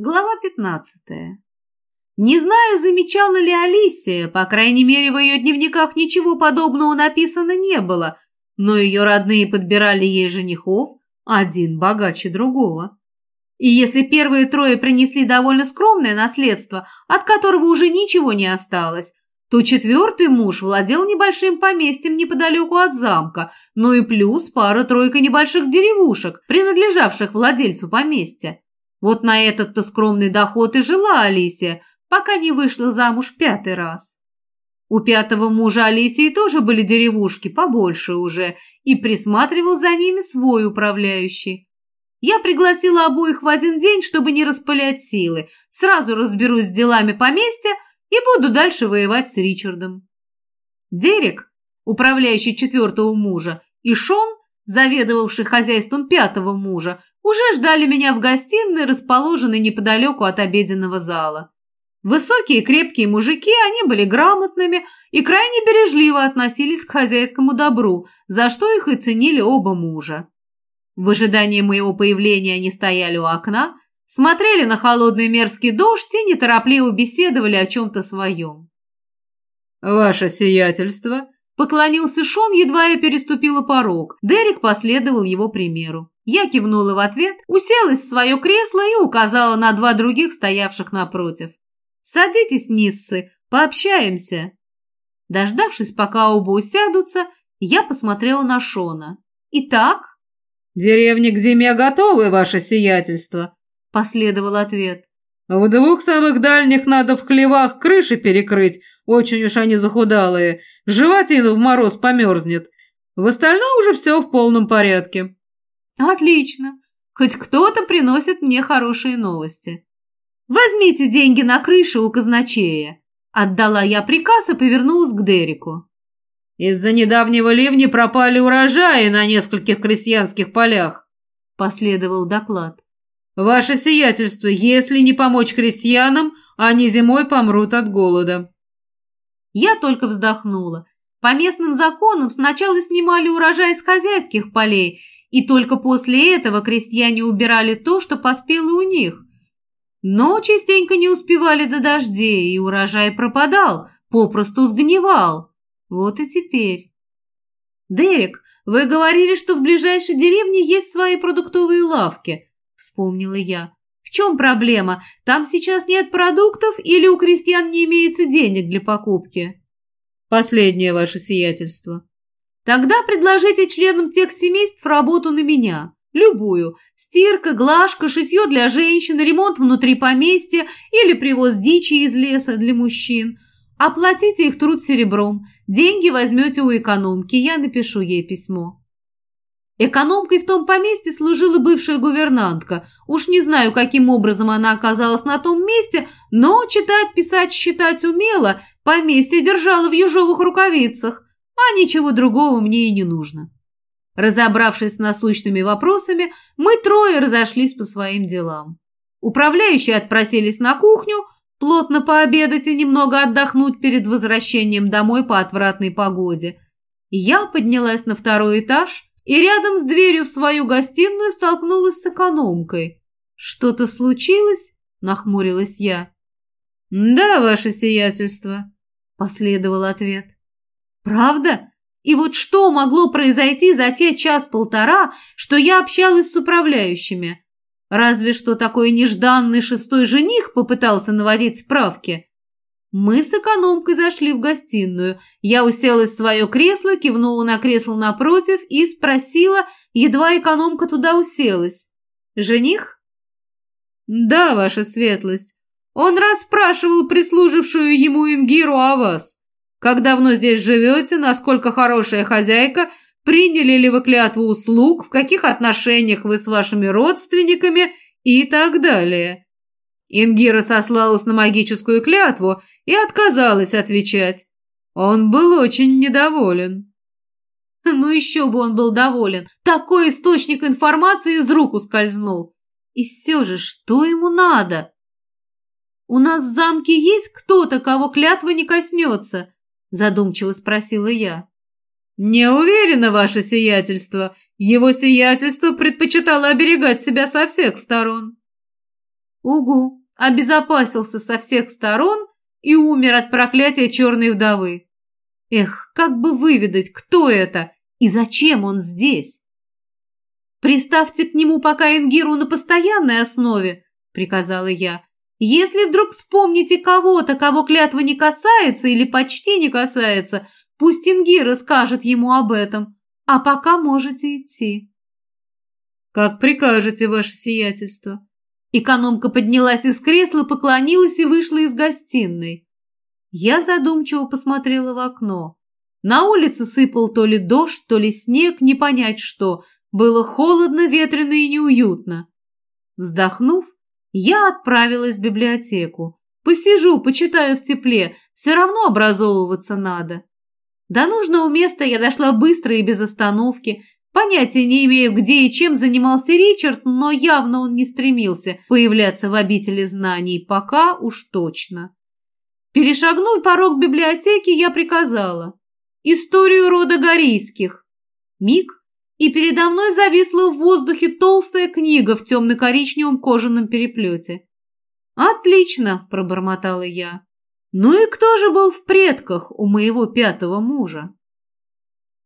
Глава пятнадцатая. Не знаю, замечала ли Алисия, по крайней мере, в ее дневниках ничего подобного написано не было, но ее родные подбирали ей женихов, один богаче другого. И если первые трое принесли довольно скромное наследство, от которого уже ничего не осталось, то четвертый муж владел небольшим поместьем неподалеку от замка, ну и плюс пара-тройка небольших деревушек, принадлежавших владельцу поместья. Вот на этот-то скромный доход и жила Алисия, пока не вышла замуж пятый раз. У пятого мужа Алисии тоже были деревушки, побольше уже, и присматривал за ними свой управляющий. Я пригласила обоих в один день, чтобы не распылять силы. Сразу разберусь с делами поместья и буду дальше воевать с Ричардом. Дерек, управляющий четвертого мужа, и Шон, заведовавший хозяйством пятого мужа, уже ждали меня в гостиной, расположенной неподалеку от обеденного зала. Высокие крепкие мужики, они были грамотными и крайне бережливо относились к хозяйскому добру, за что их и ценили оба мужа. В ожидании моего появления они стояли у окна, смотрели на холодный мерзкий дождь и неторопливо беседовали о чем-то своем. «Ваше сиятельство!» Поклонился Шон, едва я переступила порог. Дерек последовал его примеру. Я кивнула в ответ, уселась в свое кресло и указала на два других, стоявших напротив. «Садитесь, Ниссы, пообщаемся». Дождавшись, пока оба усядутся, я посмотрела на Шона. «Итак?» «Деревни к зиме готовы, ваше сиятельство», — последовал ответ. «В двух самых дальних надо в хлевах крыши перекрыть, очень уж они захудалые. Животина в мороз померзнет. В остальном уже все в полном порядке». «Отлично. Хоть кто-то приносит мне хорошие новости. Возьмите деньги на крышу у казначея». Отдала я приказ и повернулась к Дереку. «Из-за недавнего ливня пропали урожаи на нескольких крестьянских полях», — последовал доклад. «Ваше сиятельство, если не помочь крестьянам, они зимой помрут от голода». Я только вздохнула. По местным законам сначала снимали урожай с хозяйских полей, и только после этого крестьяне убирали то, что поспело у них. Но частенько не успевали до дождей, и урожай пропадал, попросту сгнивал. Вот и теперь. «Дерек, вы говорили, что в ближайшей деревне есть свои продуктовые лавки», — вспомнила я. «В чем проблема? Там сейчас нет продуктов или у крестьян не имеется денег для покупки?» «Последнее ваше сиятельство». «Тогда предложите членам тех семейств работу на меня. Любую. Стирка, глажка, шитье для женщин, ремонт внутри поместья или привоз дичи из леса для мужчин. Оплатите их труд серебром. Деньги возьмете у экономки, я напишу ей письмо. Экономкой в том поместье служила бывшая гувернантка. Уж не знаю, каким образом она оказалась на том месте, но читать, писать, считать умела, поместье держала в ежовых рукавицах, а ничего другого мне и не нужно. Разобравшись с насущными вопросами, мы трое разошлись по своим делам. Управляющие отпросились на кухню, плотно пообедать и немного отдохнуть перед возвращением домой по отвратной погоде. Я поднялась на второй этаж и рядом с дверью в свою гостиную столкнулась с экономкой. «Что-то случилось?» – нахмурилась я. «Да, ваше сиятельство», – последовал ответ. «Правда? И вот что могло произойти за те час-полтора, что я общалась с управляющими? Разве что такой нежданный шестой жених попытался наводить справки. Мы с экономкой зашли в гостиную. Я уселась в свое кресло, кивнула на кресло напротив и спросила, едва экономка туда уселась. «Жених?» «Да, ваша светлость. Он расспрашивал прислужившую ему Ингиру о вас». Как давно здесь живете, насколько хорошая хозяйка, приняли ли вы клятву услуг, в каких отношениях вы с вашими родственниками и так далее. Ингира сослалась на магическую клятву и отказалась отвечать. Он был очень недоволен. Ну еще бы он был доволен. Такой источник информации из рук ускользнул. И все же, что ему надо? У нас в замке есть кто-то, кого клятва не коснется? задумчиво спросила я. «Не уверена, ваше сиятельство. Его сиятельство предпочитало оберегать себя со всех сторон». Угу, обезопасился со всех сторон и умер от проклятия черной вдовы. Эх, как бы выведать, кто это и зачем он здесь? «Приставьте к нему пока Ингиру на постоянной основе», — приказала я. «Если вдруг вспомните кого-то, кого клятва не касается или почти не касается, пусть Ингира скажет ему об этом, а пока можете идти». «Как прикажете, ваше сиятельство». Экономка поднялась из кресла, поклонилась и вышла из гостиной. Я задумчиво посмотрела в окно. На улице сыпал то ли дождь, то ли снег, не понять что. Было холодно, ветрено и неуютно. Вздохнув, я отправилась в библиотеку. Посижу, почитаю в тепле, все равно образовываться надо. До нужного места я дошла быстро и без остановки. Понятия не имею, где и чем занимался Ричард, но явно он не стремился появляться в обители знаний, пока уж точно. Перешагнув порог библиотеки, я приказала. Историю рода Горийских. Миг, и передо мной зависла в воздухе толстая книга в темно-коричневом кожаном переплете. «Отлично!» – пробормотала я. «Ну и кто же был в предках у моего пятого мужа?»